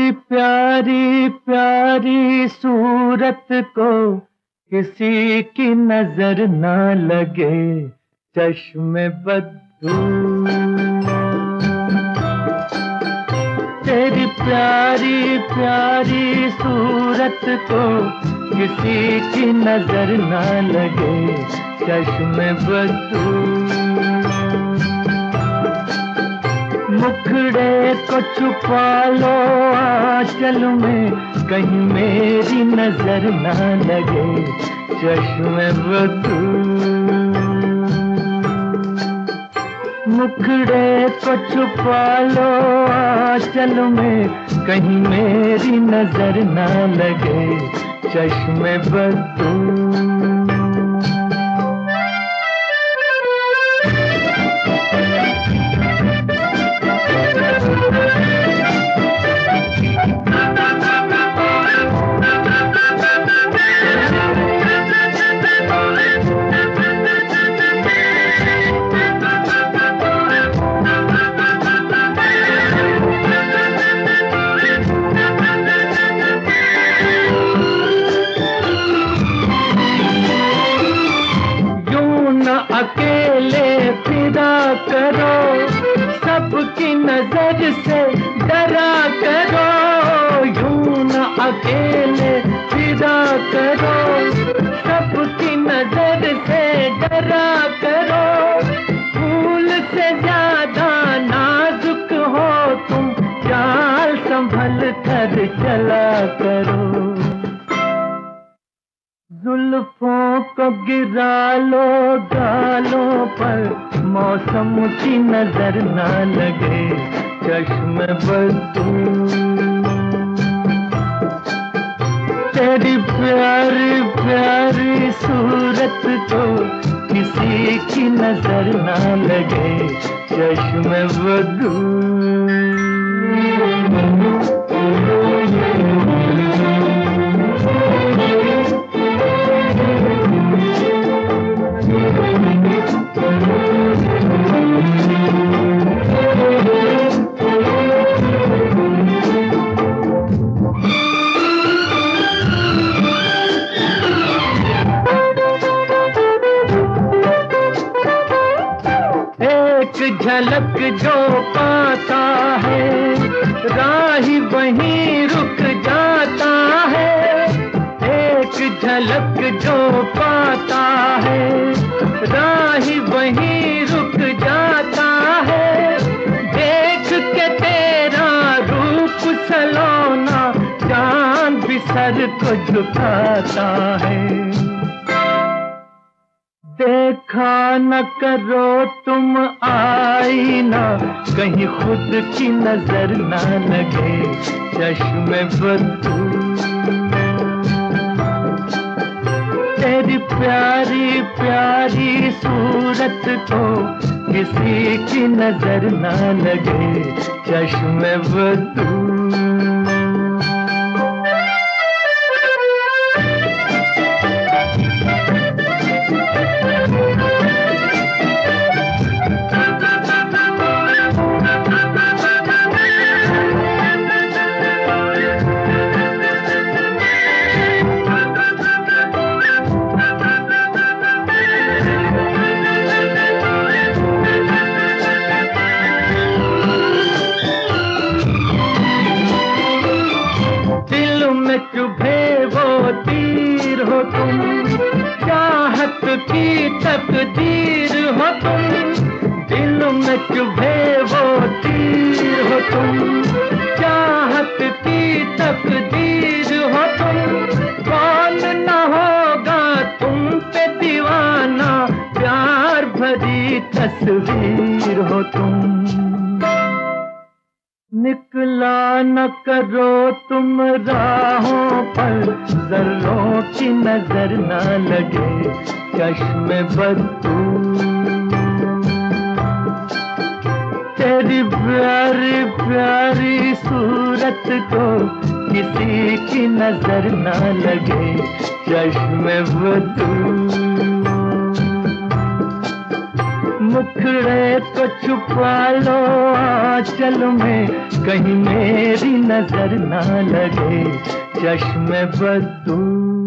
प्यारी प्यारी सूरत को किसी की नज़र ना लगे, चश्मे बदू तेरी प्यारी प्यारी सूरत को किसी की नज़र ना लगे, चश्मे बदू मुखड़े को छुपा लो आंचल में। कहीं मेरी नज़र ना लगे चश्मे बदू मुखड़े को छुपा लो आंचल में। कहीं मेरी नज़र ना लगे चश्मे बदू सबकी नज़र से डरा करो, यूँ न अकेले फिरा करो। सबकी नज़र से डरा करो, फूल से ज़्यादा नाजुक हो तुम चाल संभल कर चला करो। जुल्फों को गिरा लो गालों पर। मौसम की नज़र ना लगे, चश्म बदू तेरी प्यारी प्यारी सूरत को किसी की नज़र ना लगे, चश्म बदू झलक जो पाता है, राही वहीं रुक जाता है। एक झलक जो पाता है, राही वहीं रुक जाता है। देख के तेरा रूप सलोना चाँद भी सर को झुकाता है। देखा न करो तुम आईना। कहीं खुद की नज़र ना लगे, चश्मे बदू। तेरी प्यारी प्यारी सूरत को किसी की नज़र ना लगे, चश्मे बदू। चुभे वो तीर हो तुम, चाहत की तकदीर हो तुम, दिल में चुभे वो तीर हो तुम, चाहत की तकदीर हो तुम, कौन न होगा तुम पे दीवाना, प्यार भरी तस्वीर हो तुम। निकला न करो तुम राहों पर। जर्रों की नज़र न लगे चश्मे बदू तेरी प्यारी प्यारी सूरत को किसी की नज़र न लगे चश्मे बदू मुखड़े को छुपा लो आंचल में कहीं मेरी नज़र ना लगे चश्मे बदू